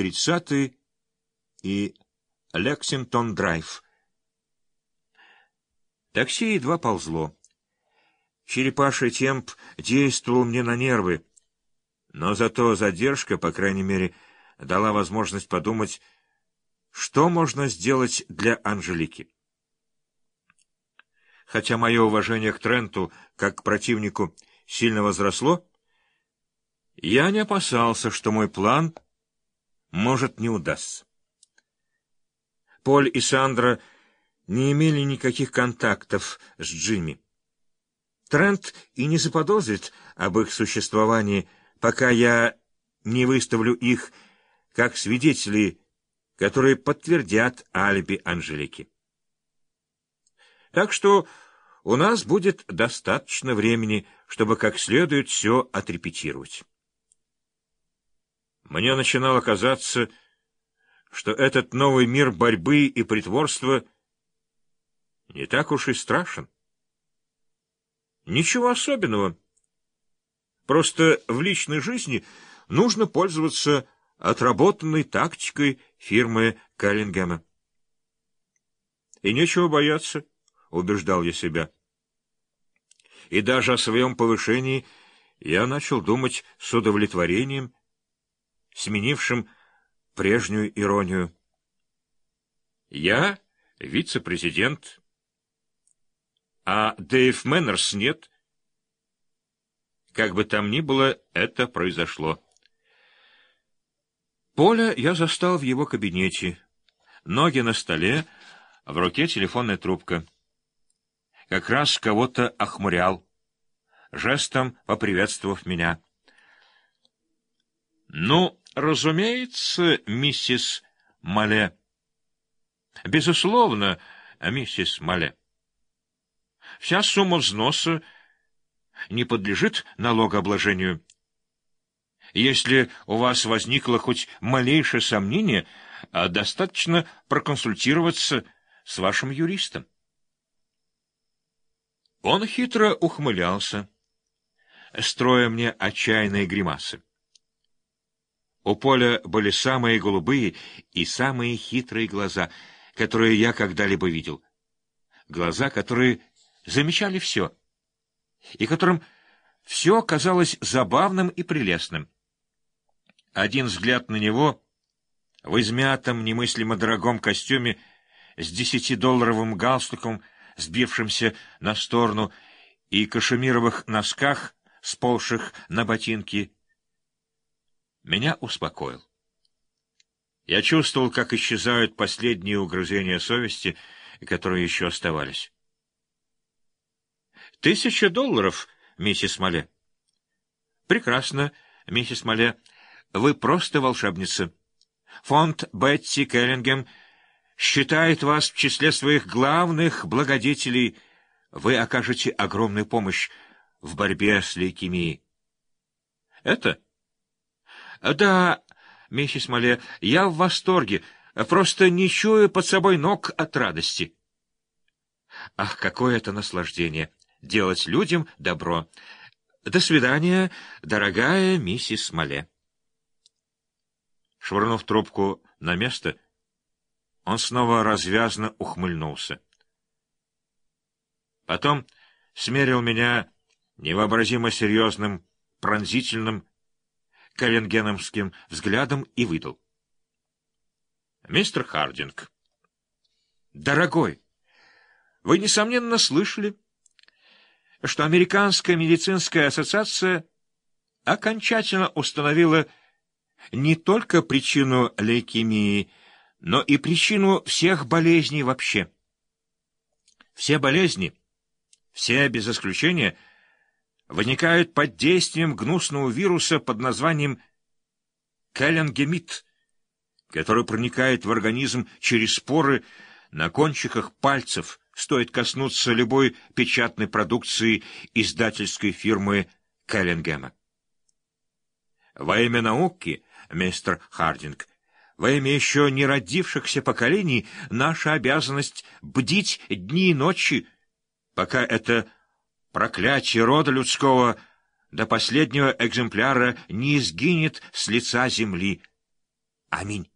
30 и Лексингтон-драйв. Такси едва ползло. Черепаший темп действовал мне на нервы, но зато задержка, по крайней мере, дала возможность подумать, что можно сделать для Анжелики. Хотя мое уважение к Тренту, как к противнику, сильно возросло, я не опасался, что мой план может не удастся. Поль и Сандра не имели никаких контактов с Джимми. Трент и не заподозрит об их существовании, пока я не выставлю их как свидетелей, которые подтвердят алиби Анжелики. Так что у нас будет достаточно времени, чтобы как следует все отрепетировать. Мне начинало казаться, что этот новый мир борьбы и притворства не так уж и страшен. Ничего особенного. Просто в личной жизни нужно пользоваться отработанной тактикой фирмы Каллингема. И нечего бояться, убеждал я себя. И даже о своем повышении я начал думать с удовлетворением, сменившим прежнюю иронию. Я вице-президент, а Дэйв Мэннерс нет. Как бы там ни было, это произошло. Поля я застал в его кабинете. Ноги на столе, в руке телефонная трубка. Как раз кого-то охмурял, жестом поприветствовав меня. «Ну, разумеется, миссис Мале». «Безусловно, миссис Мале». Вся сумма взноса не подлежит налогообложению. Если у вас возникло хоть малейшее сомнение, а достаточно проконсультироваться с вашим юристом. Он хитро ухмылялся, строя мне отчаянные гримасы. У Поля были самые голубые и самые хитрые глаза, которые я когда-либо видел. Глаза, которые замечали все, и которым все казалось забавным и прелестным. Один взгляд на него в измятом, немыслимо дорогом костюме с десятидолларовым галстуком, сбившимся на сторону, и кашемировых носках, сползших на ботинки, меня успокоил. Я чувствовал, как исчезают последние угрызения совести, которые еще оставались. «Тысяча долларов, миссис Мале». «Прекрасно, миссис Мале. Вы просто волшебница. Фонд Бетти Келлингем считает вас в числе своих главных благодетелей. Вы окажете огромную помощь в борьбе с лейкемией. Это? Да, миссис Мале, я в восторге, просто не чую под собой ног от радости. Ах, какое это наслаждение! Делать людям добро. До свидания, дорогая миссис Мале. Швырнув трубку на место, он снова развязно ухмыльнулся. Потом смерил меня невообразимо серьезным, пронзительным, каллингеномским взглядом и выдал. «Мистер Хардинг, дорогой, вы, несомненно, слышали, что Американская медицинская ассоциация окончательно установила не только причину лейкемии, но и причину всех болезней вообще. Все болезни, все без исключения, возникают под действием гнусного вируса под названием каллингемит, который проникает в организм через споры на кончиках пальцев, стоит коснуться любой печатной продукции издательской фирмы Келлингема. Во имя науки мистер Хардинг. Во имя еще не родившихся поколений наша обязанность бдить дни и ночи, пока это проклятие рода людского до последнего экземпляра не изгинет с лица земли. Аминь.